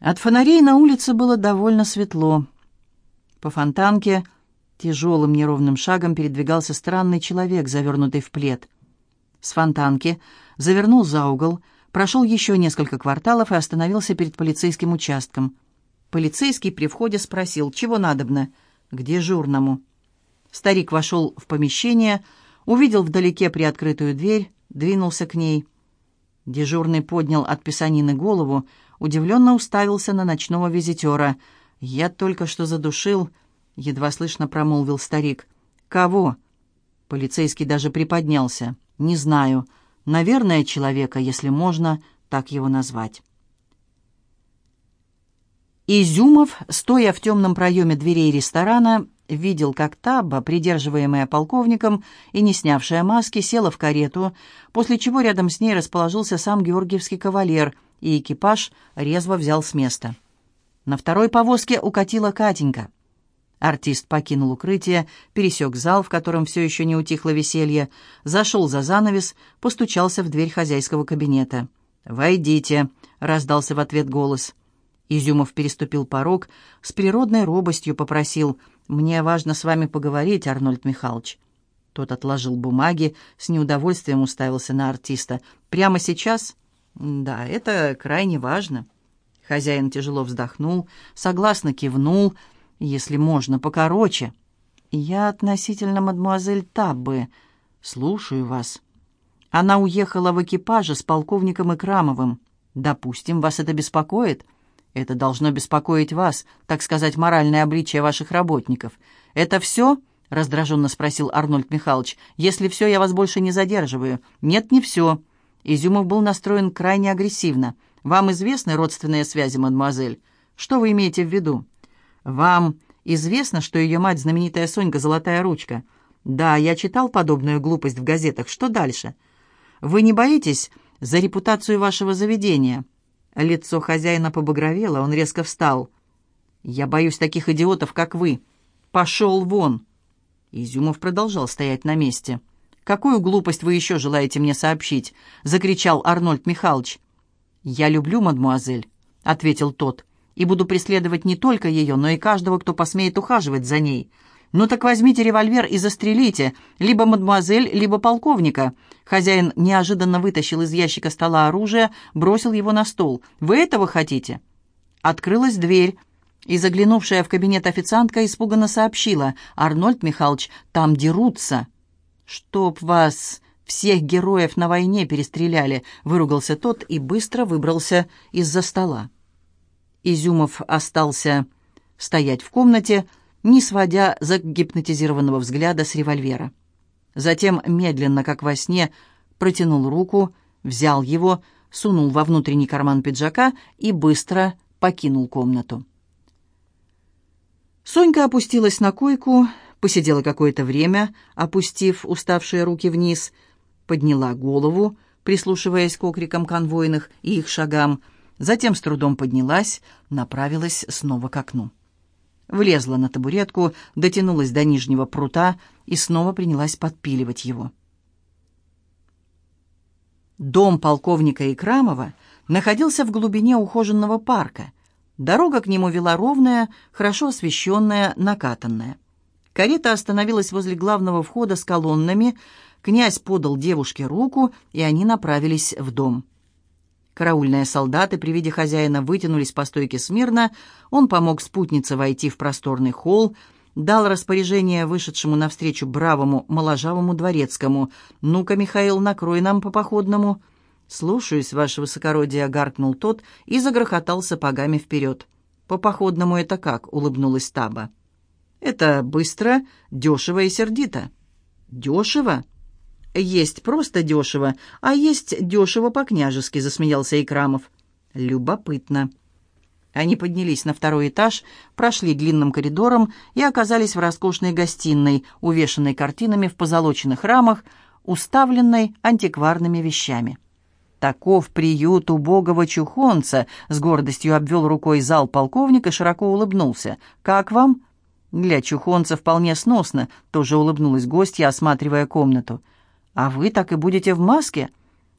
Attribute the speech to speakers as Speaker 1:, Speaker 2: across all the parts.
Speaker 1: От фонарей на улице было довольно светло. По фонтанке тяжелым неровным шагом передвигался странный человек, завернутый в плед. С фонтанки завернул за угол, прошел еще несколько кварталов и остановился перед полицейским участком. Полицейский при входе спросил, чего надобно, к дежурному. Старик вошел в помещение, увидел вдалеке приоткрытую дверь, двинулся к ней. Дежурный поднял от писанины голову, удивленно уставился на ночного визитера. «Я только что задушил», — едва слышно промолвил старик. «Кого?» Полицейский даже приподнялся. «Не знаю. Наверное, человека, если можно так его назвать». Изюмов, стоя в темном проеме дверей ресторана, видел, как Табба, придерживаемая полковником и не снявшая маски, села в карету, после чего рядом с ней расположился сам георгиевский кавалер — и экипаж резво взял с места. На второй повозке укатила Катенька. Артист покинул укрытие, пересек зал, в котором все еще не утихло веселье, зашел за занавес, постучался в дверь хозяйского кабинета. «Войдите», — раздался в ответ голос. Изюмов переступил порог, с природной робостью попросил «Мне важно с вами поговорить, Арнольд Михайлович». Тот отложил бумаги, с неудовольствием уставился на артиста. «Прямо сейчас?» «Да, это крайне важно». Хозяин тяжело вздохнул, согласно кивнул, если можно, покороче. «Я относительно мадемуазель Таббы. Слушаю вас». Она уехала в экипаже с полковником Икрамовым. «Допустим, вас это беспокоит?» «Это должно беспокоить вас, так сказать, моральное обличие ваших работников. Это все?» — раздраженно спросил Арнольд Михайлович. «Если все, я вас больше не задерживаю». «Нет, не все. Изюмов был настроен крайне агрессивно. «Вам известны родственные связи, мадемуазель? Что вы имеете в виду?» «Вам известно, что ее мать знаменитая Сонька Золотая Ручка?» «Да, я читал подобную глупость в газетах. Что дальше?» «Вы не боитесь за репутацию вашего заведения?» Лицо хозяина побагровело, он резко встал. «Я боюсь таких идиотов, как вы. Пошел вон!» Изюмов продолжал стоять на месте. «Какую глупость вы еще желаете мне сообщить?» — закричал Арнольд Михайлович. «Я люблю мадмуазель», — ответил тот, «и буду преследовать не только ее, но и каждого, кто посмеет ухаживать за ней. Ну так возьмите револьвер и застрелите, либо мадмуазель, либо полковника». Хозяин неожиданно вытащил из ящика стола оружие, бросил его на стол. «Вы этого хотите?» Открылась дверь, и заглянувшая в кабинет официантка испуганно сообщила. «Арнольд Михайлович, там дерутся». «Чтоб вас, всех героев на войне перестреляли!» — выругался тот и быстро выбрался из-за стола. Изюмов остался стоять в комнате, не сводя загипнотизированного взгляда с револьвера. Затем, медленно, как во сне, протянул руку, взял его, сунул во внутренний карман пиджака и быстро покинул комнату. Сонька опустилась на койку, посидела какое-то время, опустив уставшие руки вниз, подняла голову, прислушиваясь к окрикам конвойных и их шагам, затем с трудом поднялась, направилась снова к окну. Влезла на табуретку, дотянулась до нижнего прута и снова принялась подпиливать его. Дом полковника Икрамова находился в глубине ухоженного парка. Дорога к нему вела ровная, хорошо освещенная, накатанная. Карета остановилась возле главного входа с колоннами. Князь подал девушке руку, и они направились в дом. Караульные солдаты при виде хозяина вытянулись по стойке смирно. Он помог спутнице войти в просторный холл, дал распоряжение вышедшему навстречу бравому моложавому дворецкому. «Ну-ка, Михаил, накрой нам по походному». «Слушаюсь, ваше высокородие», — гаркнул тот и загрохотал сапогами вперед. «По походному это как?» — улыбнулась Таба. Это быстро, дешево и сердито. Дешево? Есть просто дешево, а есть дешево по-княжески, засмеялся Икрамов. Любопытно. Они поднялись на второй этаж, прошли длинным коридором и оказались в роскошной гостиной, увешанной картинами в позолоченных рамах, уставленной антикварными вещами. «Таков приют убогого чухонца», — с гордостью обвел рукой зал полковник и широко улыбнулся. «Как вам?» «Для чухонца вполне сносно», — тоже улыбнулась гостья, осматривая комнату. «А вы так и будете в маске?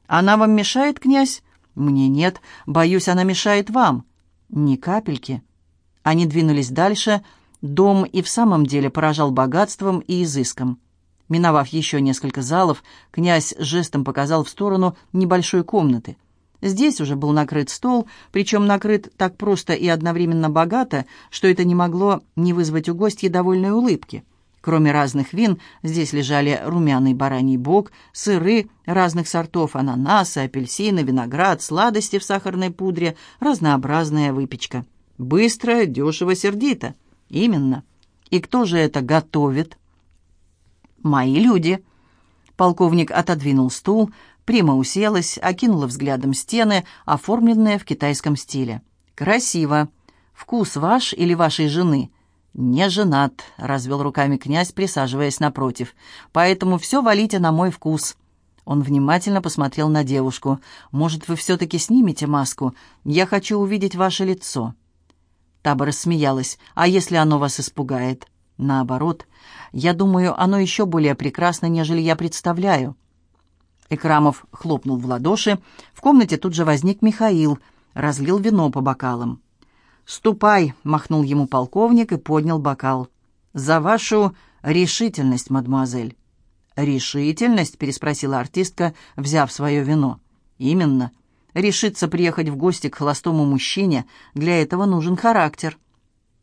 Speaker 1: Она вам мешает, князь?» «Мне нет. Боюсь, она мешает вам». Ни капельки. Они двинулись дальше. Дом и в самом деле поражал богатством и изыском. Миновав еще несколько залов, князь жестом показал в сторону небольшой комнаты. Здесь уже был накрыт стол, причем накрыт так просто и одновременно богато, что это не могло не вызвать у гостей довольной улыбки. Кроме разных вин, здесь лежали румяный бараний бок, сыры разных сортов, ананасы, апельсины, виноград, сладости в сахарной пудре, разнообразная выпечка. Быстро, дешево, сердито. Именно. И кто же это готовит? «Мои люди». Полковник отодвинул стул, Прима уселась, окинула взглядом стены, оформленные в китайском стиле. «Красиво. Вкус ваш или вашей жены?» «Не женат», — развел руками князь, присаживаясь напротив. «Поэтому все валите на мой вкус». Он внимательно посмотрел на девушку. «Может, вы все-таки снимете маску? Я хочу увидеть ваше лицо». Таба рассмеялась. «А если оно вас испугает?» «Наоборот. Я думаю, оно еще более прекрасно, нежели я представляю». Экрамов хлопнул в ладоши. В комнате тут же возник Михаил, разлил вино по бокалам. «Ступай!» — махнул ему полковник и поднял бокал. «За вашу решительность, мадемуазель». «Решительность?» — переспросила артистка, взяв свое вино. «Именно. Решиться приехать в гости к холостому мужчине, для этого нужен характер».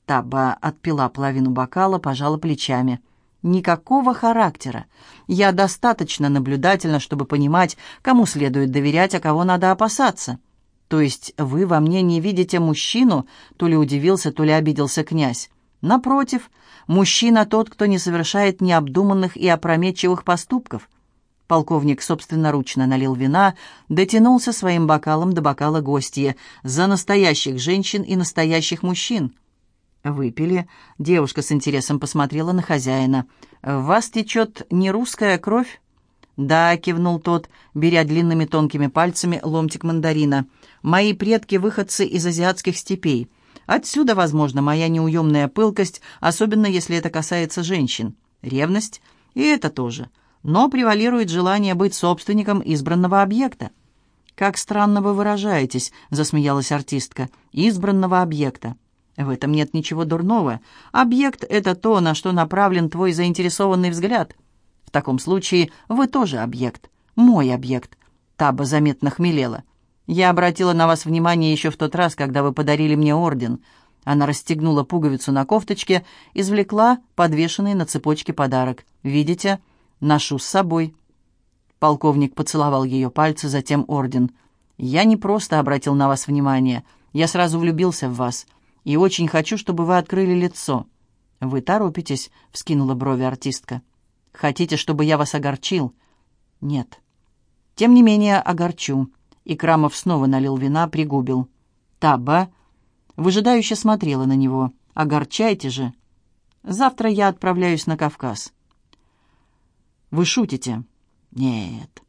Speaker 1: Таба отпила половину бокала, пожала плечами. Никакого характера. Я достаточно наблюдательна, чтобы понимать, кому следует доверять, а кого надо опасаться. То есть вы во мне не видите мужчину, то ли удивился, то ли обиделся князь. Напротив, мужчина тот, кто не совершает необдуманных и опрометчивых поступков. Полковник собственноручно налил вина, дотянулся своим бокалом до бокала гостья за настоящих женщин и настоящих мужчин. Выпили. Девушка с интересом посмотрела на хозяина. «В вас течет не русская кровь?» «Да», — кивнул тот, беря длинными тонкими пальцами ломтик мандарина. «Мои предки — выходцы из азиатских степей. Отсюда, возможно, моя неуемная пылкость, особенно если это касается женщин. Ревность — и это тоже. Но превалирует желание быть собственником избранного объекта». «Как странно вы выражаетесь», — засмеялась артистка. «Избранного объекта». В этом нет ничего дурного. Объект — это то, на что направлен твой заинтересованный взгляд. В таком случае вы тоже объект. Мой объект. Таба заметно хмелела. Я обратила на вас внимание еще в тот раз, когда вы подарили мне орден. Она расстегнула пуговицу на кофточке, извлекла подвешенный на цепочке подарок. Видите? Ношу с собой. Полковник поцеловал ее пальцы, затем орден. «Я не просто обратил на вас внимание. Я сразу влюбился в вас и очень хочу, чтобы вы открыли лицо». «Вы торопитесь», — вскинула брови артистка. «Хотите, чтобы я вас огорчил?» «Нет». «Тем не менее, огорчу». И Крамов снова налил вина, пригубил. «Таба?» Выжидающе смотрела на него. «Огорчайте же». «Завтра я отправляюсь на Кавказ». «Вы шутите?» «Нет».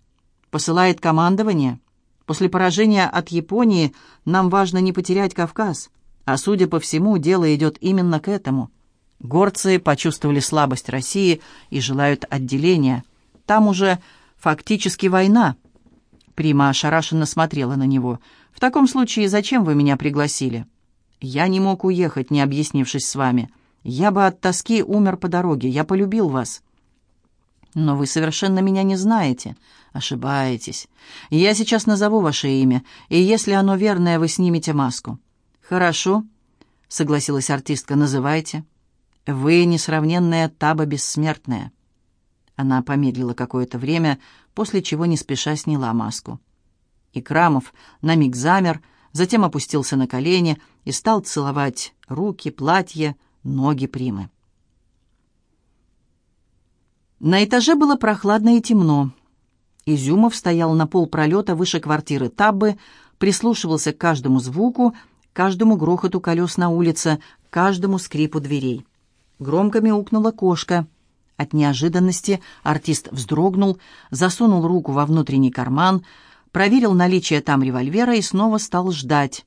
Speaker 1: «Посылает командование?» «После поражения от Японии нам важно не потерять Кавказ». А судя по всему, дело идет именно к этому. Горцы почувствовали слабость России и желают отделения. Там уже фактически война. Прима ошарашенно смотрела на него. «В таком случае зачем вы меня пригласили?» «Я не мог уехать, не объяснившись с вами. Я бы от тоски умер по дороге. Я полюбил вас». «Но вы совершенно меня не знаете. Ошибаетесь. Я сейчас назову ваше имя, и если оно верное, вы снимете маску. «Хорошо», — согласилась артистка, — «называйте». «Вы несравненная Таба Бессмертная». Она помедлила какое-то время, после чего не спеша сняла маску. И Крамов на миг замер, затем опустился на колени и стал целовать руки, платье, ноги Примы. На этаже было прохладно и темно. Изюмов стоял на пол пролета выше квартиры Таббы, прислушивался к каждому звуку каждому грохоту колес на улице, каждому скрипу дверей. Громко мяукнула кошка. От неожиданности артист вздрогнул, засунул руку во внутренний карман, проверил наличие там револьвера и снова стал ждать.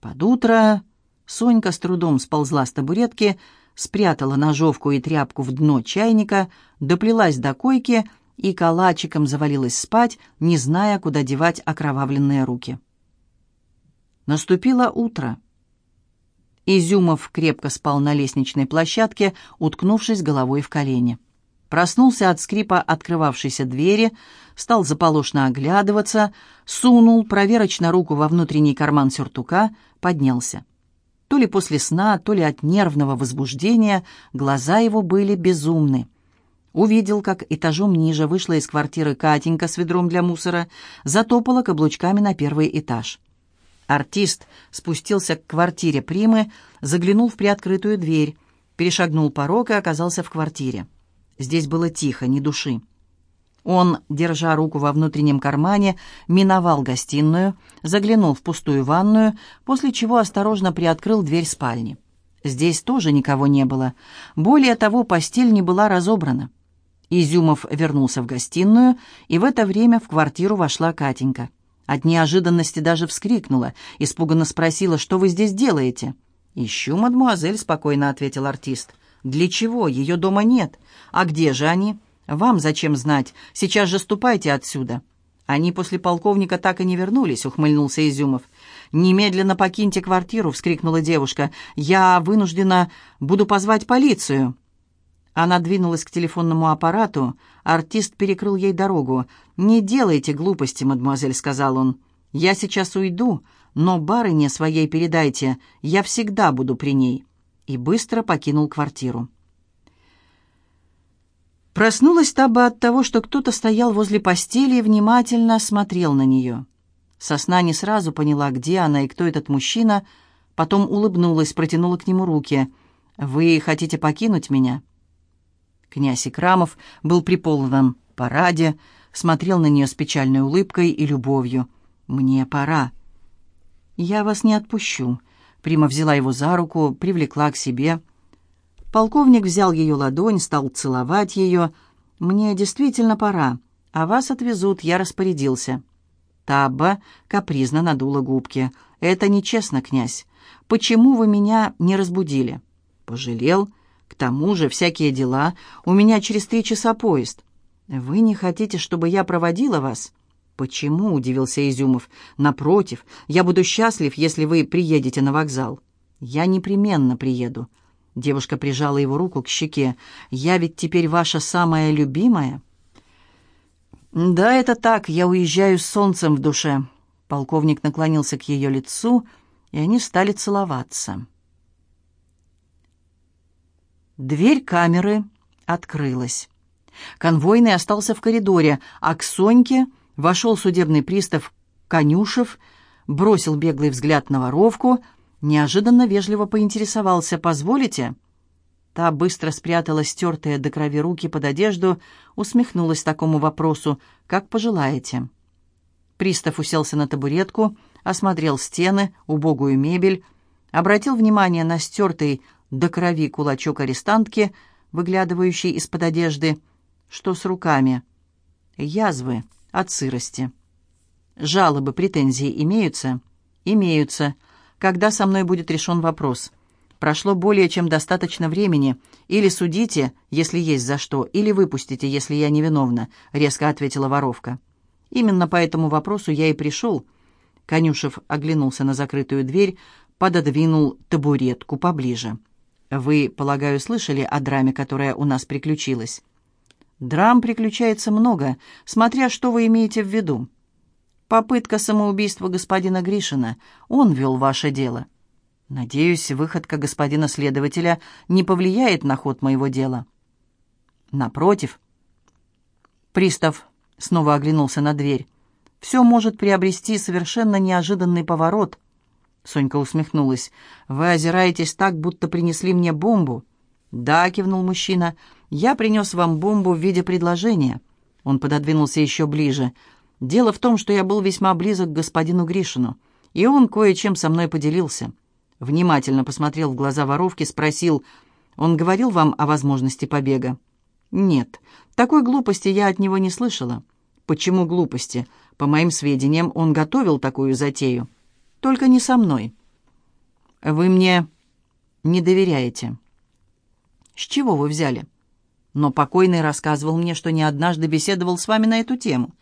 Speaker 1: Под утро Сонька с трудом сползла с табуретки, спрятала ножовку и тряпку в дно чайника, доплелась до койки и калачиком завалилась спать, не зная, куда девать окровавленные руки. Наступило утро. Изюмов крепко спал на лестничной площадке, уткнувшись головой в колени. Проснулся от скрипа открывавшейся двери, стал заполошно оглядываться, сунул проверочно руку во внутренний карман сюртука, поднялся. То ли после сна, то ли от нервного возбуждения глаза его были безумны. Увидел, как этажом ниже вышла из квартиры Катенька с ведром для мусора, затопала каблучками на первый этаж. Артист спустился к квартире Примы, заглянул в приоткрытую дверь, перешагнул порог и оказался в квартире. Здесь было тихо, ни души. Он, держа руку во внутреннем кармане, миновал гостиную, заглянул в пустую ванную, после чего осторожно приоткрыл дверь спальни. Здесь тоже никого не было. Более того, постель не была разобрана. Изюмов вернулся в гостиную, и в это время в квартиру вошла Катенька. От неожиданности даже вскрикнула, испуганно спросила, что вы здесь делаете. «Ищу, мадмуазель», — спокойно ответил артист. «Для чего? Ее дома нет. А где же они?» «Вам зачем знать? Сейчас же ступайте отсюда». «Они после полковника так и не вернулись», — ухмыльнулся Изюмов. «Немедленно покиньте квартиру», — вскрикнула девушка. «Я вынуждена буду позвать полицию». Она двинулась к телефонному аппарату. Артист перекрыл ей дорогу. «Не делайте глупости, мадемуазель», — сказал он. «Я сейчас уйду, но барыне своей передайте, я всегда буду при ней». И быстро покинул квартиру. Проснулась Таба от того, что кто-то стоял возле постели и внимательно смотрел на нее. Сосна не сразу поняла, где она и кто этот мужчина, потом улыбнулась, протянула к нему руки. «Вы хотите покинуть меня?» Князь Икрамов был при полном параде, смотрел на нее с печальной улыбкой и любовью. «Мне пора». «Я вас не отпущу», — Прима взяла его за руку, привлекла к себе. Полковник взял ее ладонь, стал целовать ее. «Мне действительно пора, а вас отвезут, я распорядился». Табба капризно надула губки. «Это нечестно, князь. Почему вы меня не разбудили?» «Пожалел. К тому же всякие дела. У меня через три часа поезд». «Вы не хотите, чтобы я проводила вас?» «Почему?» — удивился Изюмов. «Напротив, я буду счастлив, если вы приедете на вокзал». «Я непременно приеду». Девушка прижала его руку к щеке. «Я ведь теперь ваша самая любимая?» «Да, это так. Я уезжаю с солнцем в душе». Полковник наклонился к ее лицу, и они стали целоваться. Дверь камеры открылась. Конвойный остался в коридоре, а к Соньке вошел судебный пристав Конюшев, бросил беглый взгляд на воровку, неожиданно вежливо поинтересовался «Позволите?» Та быстро спрятала стертые до крови руки под одежду, усмехнулась такому вопросу «Как пожелаете». Пристав уселся на табуретку, осмотрел стены, убогую мебель, обратил внимание на стертый до крови кулачок арестантки, выглядывающий из-под одежды, что с руками. Язвы от сырости. Жалобы, претензии имеются? Имеются. Когда со мной будет решен вопрос? Прошло более чем достаточно времени. Или судите, если есть за что, или выпустите, если я невиновна», — резко ответила воровка. «Именно по этому вопросу я и пришел». Конюшев оглянулся на закрытую дверь, пододвинул табуретку поближе. «Вы, полагаю, слышали о драме, которая у нас приключилась?» Драм приключается много, смотря что вы имеете в виду. Попытка самоубийства господина Гришина. Он вел ваше дело. Надеюсь, выходка господина следователя не повлияет на ход моего дела. Напротив. Пристав снова оглянулся на дверь. Все может приобрести совершенно неожиданный поворот. Сонька усмехнулась. «Вы озираетесь так, будто принесли мне бомбу». «Да», — кивнул мужчина, — «Я принес вам бомбу в виде предложения». Он пододвинулся еще ближе. «Дело в том, что я был весьма близок к господину Гришину, и он кое-чем со мной поделился». Внимательно посмотрел в глаза воровки, спросил, «Он говорил вам о возможности побега?» «Нет, такой глупости я от него не слышала». «Почему глупости? По моим сведениям, он готовил такую затею. Только не со мной». «Вы мне не доверяете». «С чего вы взяли?» Но покойный рассказывал мне, что не однажды беседовал с вами на эту тему.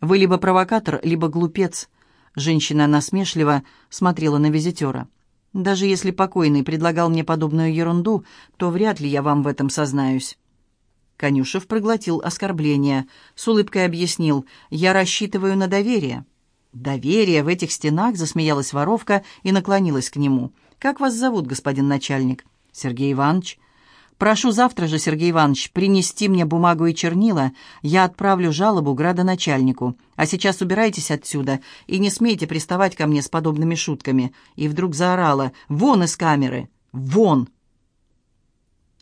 Speaker 1: Вы либо провокатор, либо глупец. Женщина насмешливо смотрела на визитера. «Даже если покойный предлагал мне подобную ерунду, то вряд ли я вам в этом сознаюсь». Конюшев проглотил оскорбление. С улыбкой объяснил, «Я рассчитываю на доверие». «Доверие в этих стенах?» — засмеялась воровка и наклонилась к нему. «Как вас зовут, господин начальник?» «Сергей Иванович». «Прошу завтра же, Сергей Иванович, принести мне бумагу и чернила. Я отправлю жалобу градоначальнику. А сейчас убирайтесь отсюда и не смейте приставать ко мне с подобными шутками». И вдруг заорала «Вон из камеры! Вон!»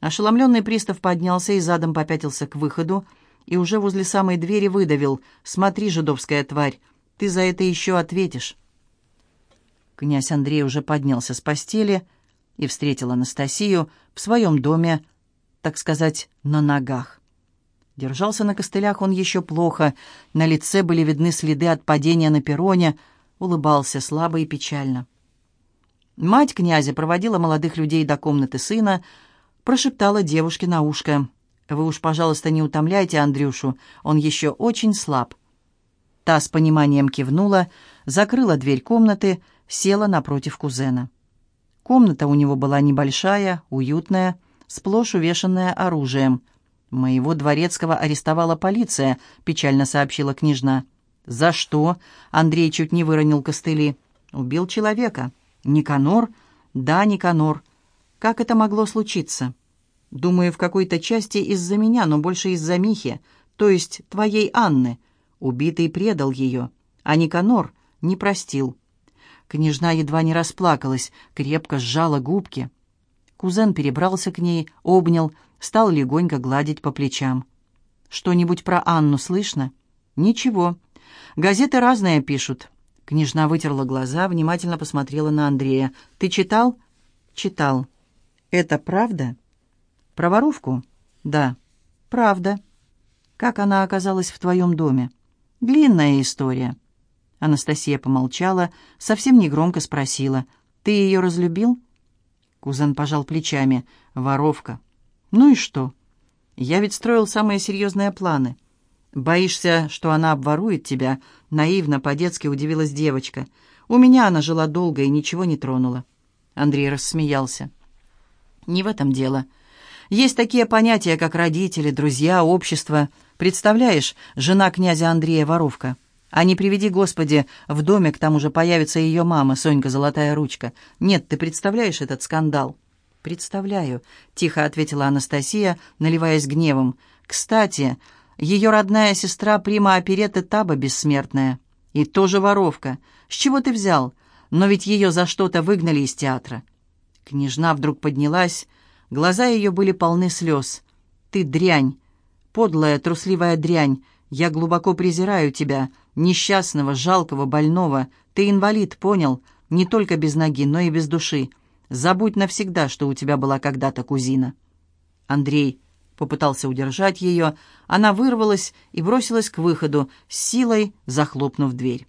Speaker 1: Ошеломленный пристав поднялся и задом попятился к выходу, и уже возле самой двери выдавил «Смотри, жидовская тварь, ты за это еще ответишь». Князь Андрей уже поднялся с постели и встретил Анастасию в своем доме, так сказать, на ногах. Держался на костылях он еще плохо, на лице были видны следы от падения на перроне, улыбался слабо и печально. Мать князя проводила молодых людей до комнаты сына, прошептала девушке на ушко. «Вы уж, пожалуйста, не утомляйте Андрюшу, он еще очень слаб». Та с пониманием кивнула, закрыла дверь комнаты, села напротив кузена. Комната у него была небольшая, уютная, сплошь увешанная оружием. «Моего дворецкого арестовала полиция», — печально сообщила княжна. «За что?» — Андрей чуть не выронил костыли. «Убил человека». «Никанор?» «Да, Никанор. Как это могло случиться?» «Думаю, в какой-то части из-за меня, но больше из-за Михи, то есть твоей Анны. Убитый предал ее, а Никанор не простил. Княжна едва не расплакалась, крепко сжала губки. Кузен перебрался к ней, обнял, стал легонько гладить по плечам. «Что-нибудь про Анну слышно?» «Ничего. Газеты разные пишут». Княжна вытерла глаза, внимательно посмотрела на Андрея. «Ты читал?» «Читал». «Это правда?» «Про воровку?» «Да». «Правда». «Как она оказалась в твоем доме?» Длинная история». Анастасия помолчала, совсем негромко спросила. «Ты ее разлюбил?» Кузен пожал плечами. «Воровка». «Ну и что?» «Я ведь строил самые серьезные планы». «Боишься, что она обворует тебя?» Наивно, по-детски удивилась девочка. «У меня она жила долго и ничего не тронула». Андрей рассмеялся. «Не в этом дело. Есть такие понятия, как родители, друзья, общество. Представляешь, жена князя Андрея воровка. А не приведи, Господи, в доме к тому же появится ее мама, Сонька Золотая Ручка. Нет, ты представляешь этот скандал?» «Представляю», — тихо ответила Анастасия, наливаясь гневом. «Кстати, ее родная сестра прима оперетты Таба бессмертная. И тоже воровка. С чего ты взял? Но ведь ее за что-то выгнали из театра». Княжна вдруг поднялась, глаза ее были полны слез. «Ты дрянь! Подлая, трусливая дрянь! Я глубоко презираю тебя, несчастного, жалкого, больного. Ты инвалид, понял? Не только без ноги, но и без души. Забудь навсегда, что у тебя была когда-то кузина». Андрей попытался удержать ее. Она вырвалась и бросилась к выходу, с силой захлопнув дверь.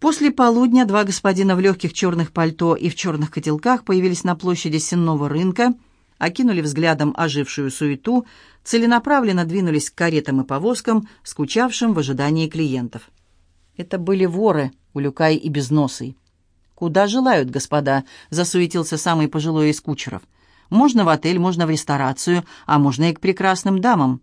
Speaker 1: После полудня два господина в легких черных пальто и в черных котелках появились на площади Сенного рынка – окинули взглядом ожившую суету, целенаправленно двинулись к каретам и повозкам, скучавшим в ожидании клиентов. Это были воры, Улюкай и Безносый. «Куда желают, господа?» — засуетился самый пожилой из кучеров. «Можно в отель, можно в ресторацию, а можно и к прекрасным дамам».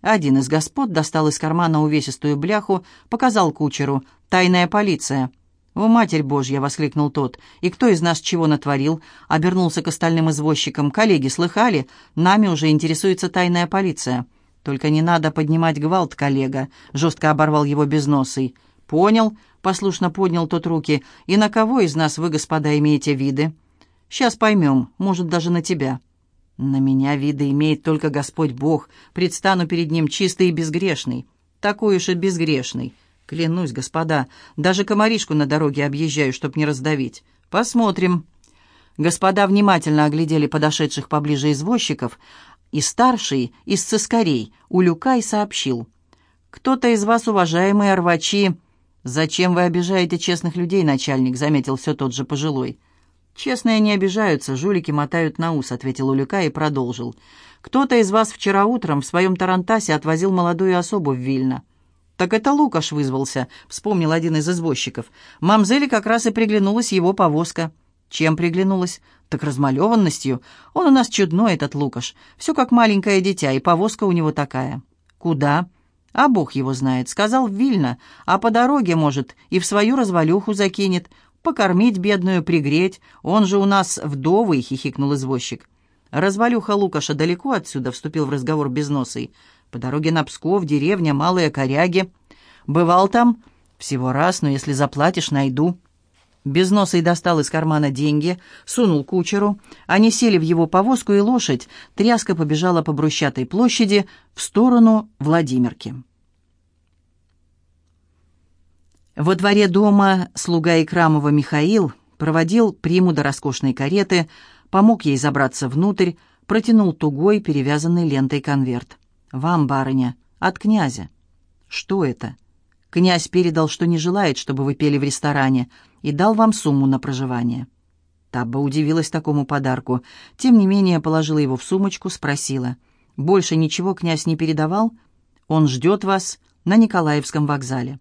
Speaker 1: Один из господ достал из кармана увесистую бляху, показал кучеру. «Тайная полиция». «О, Матерь Божья!» — воскликнул тот. «И кто из нас чего натворил?» — обернулся к остальным извозчикам. «Коллеги, слыхали? Нами уже интересуется тайная полиция». «Только не надо поднимать гвалт, коллега», — жестко оборвал его безносый. «Понял», — послушно поднял тот руки. «И на кого из нас вы, господа, имеете виды?» «Сейчас поймем, может, даже на тебя». «На меня виды имеет только Господь Бог. Предстану перед Ним чистый и безгрешный». «Такой уж и безгрешный». Клянусь, господа, даже комаришку на дороге объезжаю, чтоб не раздавить. Посмотрим. Господа внимательно оглядели подошедших поближе извозчиков, и старший из цискарей Улюкай сообщил. «Кто-то из вас, уважаемые рвачи...» «Зачем вы обижаете честных людей, начальник?» — заметил все тот же пожилой. «Честные не обижаются, жулики мотают на ус», — ответил Улюка и продолжил. «Кто-то из вас вчера утром в своем тарантасе отвозил молодую особу в Вильно. «Так это Лукаш вызвался», — вспомнил один из извозчиков. «Мамзели как раз и приглянулась его повозка». «Чем приглянулась?» «Так размалеванностью. Он у нас чудной, этот Лукаш. Все как маленькое дитя, и повозка у него такая». «Куда?» «А Бог его знает. Сказал Вильно. А по дороге, может, и в свою развалюху закинет. Покормить бедную, пригреть. Он же у нас вдовый», — хихикнул извозчик. «Развалюха Лукаша далеко отсюда», — вступил в разговор безносый. «По дороге на Псков, деревня, малые коряги. Бывал там?» «Всего раз, но если заплатишь, найду». Безносый достал из кармана деньги, сунул кучеру. Они сели в его повозку, и лошадь тряска побежала по брусчатой площади в сторону Владимирки. Во дворе дома слуга Икрамова Михаил проводил приму до роскошной кареты, помог ей забраться внутрь, протянул тугой, перевязанный лентой конверт. «Вам, барыня, от князя». «Что это?» «Князь передал, что не желает, чтобы вы пели в ресторане, и дал вам сумму на проживание». Табба удивилась такому подарку, тем не менее положила его в сумочку, спросила. «Больше ничего князь не передавал? Он ждет вас на Николаевском вокзале».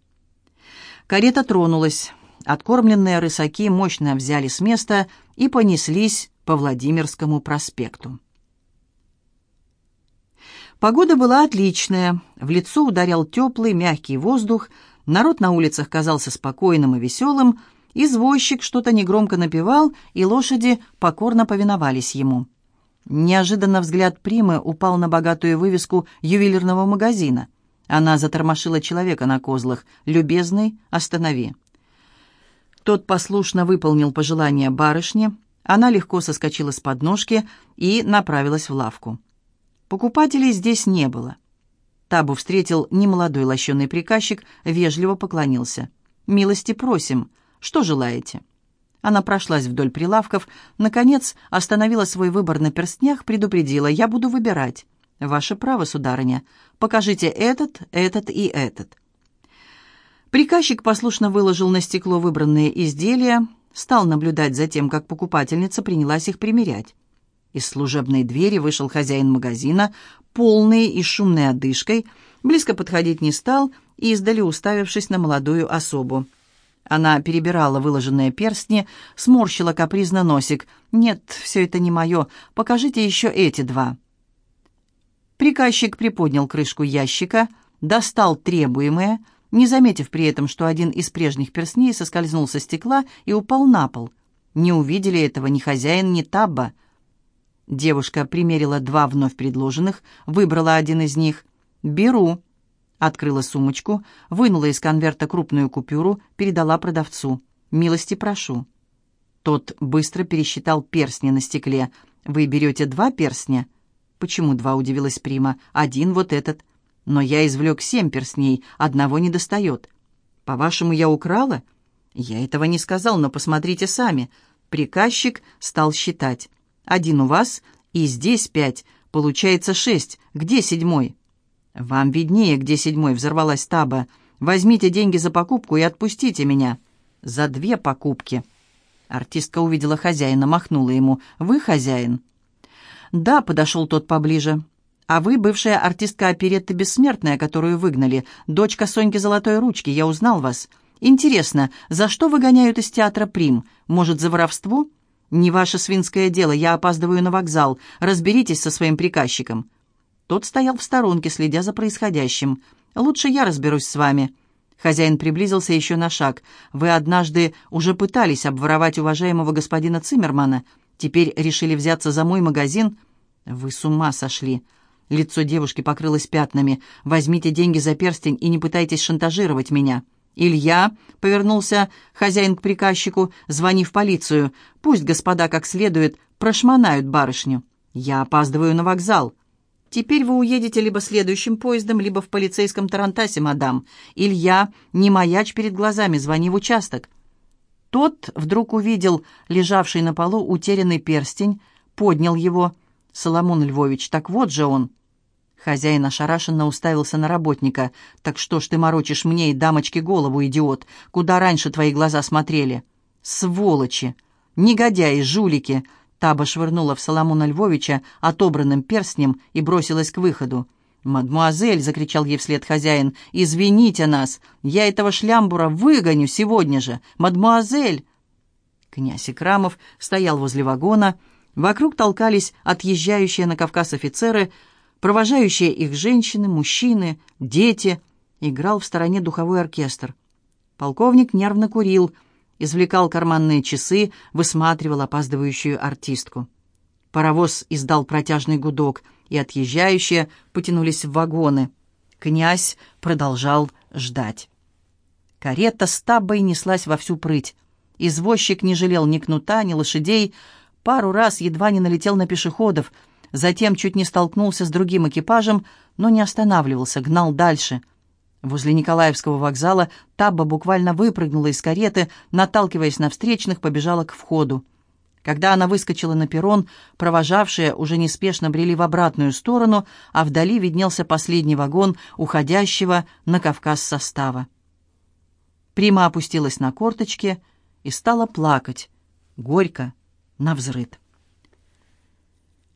Speaker 1: Карета тронулась. Откормленные рысаки мощно взяли с места и понеслись по Владимирскому проспекту. Погода была отличная, в лицо ударял теплый, мягкий воздух, народ на улицах казался спокойным и веселым, извозчик что-то негромко напевал, и лошади покорно повиновались ему. Неожиданно взгляд Примы упал на богатую вывеску ювелирного магазина. Она затормошила человека на козлах. «Любезный, останови». Тот послушно выполнил пожелание барышни, она легко соскочила с подножки и направилась в лавку. Покупателей здесь не было. Табу встретил немолодой лощеный приказчик, вежливо поклонился. «Милости просим. Что желаете?» Она прошлась вдоль прилавков, наконец остановила свой выбор на перстнях, предупредила «Я буду выбирать». «Ваше право, сударыня. Покажите этот, этот и этот». Приказчик послушно выложил на стекло выбранные изделия, стал наблюдать за тем, как покупательница принялась их примерять. Из служебной двери вышел хозяин магазина, полный и шумной одышкой, близко подходить не стал и издали уставившись на молодую особу. Она перебирала выложенные перстни, сморщила капризно носик. «Нет, все это не мое. Покажите еще эти два». Приказчик приподнял крышку ящика, достал требуемое — не заметив при этом, что один из прежних перстней соскользнул со стекла и упал на пол. Не увидели этого ни хозяин, ни Табба. Девушка примерила два вновь предложенных, выбрала один из них. «Беру». Открыла сумочку, вынула из конверта крупную купюру, передала продавцу. «Милости прошу». Тот быстро пересчитал перстни на стекле. «Вы берете два перстня?» «Почему два?» — удивилась Прима. «Один вот этот». Но я извлек семь перстней, одного не достает. По-вашему, я украла? Я этого не сказал, но посмотрите сами. Приказчик стал считать. Один у вас, и здесь пять. Получается шесть. Где седьмой? Вам виднее, где седьмой, взорвалась Таба. Возьмите деньги за покупку и отпустите меня. За две покупки. Артистка увидела хозяина, махнула ему. «Вы хозяин?» «Да», — подошел тот поближе. А вы бывшая артистка оперетты «Бессмертная», которую выгнали, дочка Соньки Золотой Ручки, я узнал вас. Интересно, за что выгоняют из театра «Прим»? Может, за воровство?» «Не ваше свинское дело, я опаздываю на вокзал. Разберитесь со своим приказчиком». Тот стоял в сторонке, следя за происходящим. «Лучше я разберусь с вами». Хозяин приблизился еще на шаг. «Вы однажды уже пытались обворовать уважаемого господина Циммермана. Теперь решили взяться за мой магазин?» «Вы с ума сошли!» Лицо девушки покрылось пятнами. «Возьмите деньги за перстень и не пытайтесь шантажировать меня». «Илья», — повернулся хозяин к приказчику, — «звони в полицию. Пусть господа как следует прошмонают барышню. Я опаздываю на вокзал». «Теперь вы уедете либо следующим поездом, либо в полицейском тарантасе, мадам. Илья, не маячь перед глазами, звони в участок». Тот вдруг увидел лежавший на полу утерянный перстень, поднял его — Соломон Львович, так вот же он!» Хозяин ошарашенно уставился на работника. «Так что ж ты морочишь мне и дамочке голову, идиот? Куда раньше твои глаза смотрели?» «Сволочи! Негодяи, жулики!» Таба швырнула в Соломона Львовича отобранным перстнем и бросилась к выходу. «Мадмуазель!» — закричал ей вслед хозяин. «Извините нас! Я этого шлямбура выгоню сегодня же! Мадмуазель!» Князь Икрамов стоял возле вагона. Вокруг толкались отъезжающие на Кавказ офицеры, провожающие их женщины, мужчины, дети. Играл в стороне духовой оркестр. Полковник нервно курил, извлекал карманные часы, высматривал опаздывающую артистку. Паровоз издал протяжный гудок, и отъезжающие потянулись в вагоны. Князь продолжал ждать. Карета с табой неслась во всю прыть. Извозчик не жалел ни кнута, ни лошадей, пару раз едва не налетел на пешеходов, затем чуть не столкнулся с другим экипажем, но не останавливался, гнал дальше — Возле Николаевского вокзала Табба буквально выпрыгнула из кареты, наталкиваясь на встречных, побежала к входу. Когда она выскочила на перрон, провожавшие уже неспешно брели в обратную сторону, а вдали виднелся последний вагон уходящего на Кавказ состава. Прима опустилась на корточки и стала плакать, горько, навзрыд.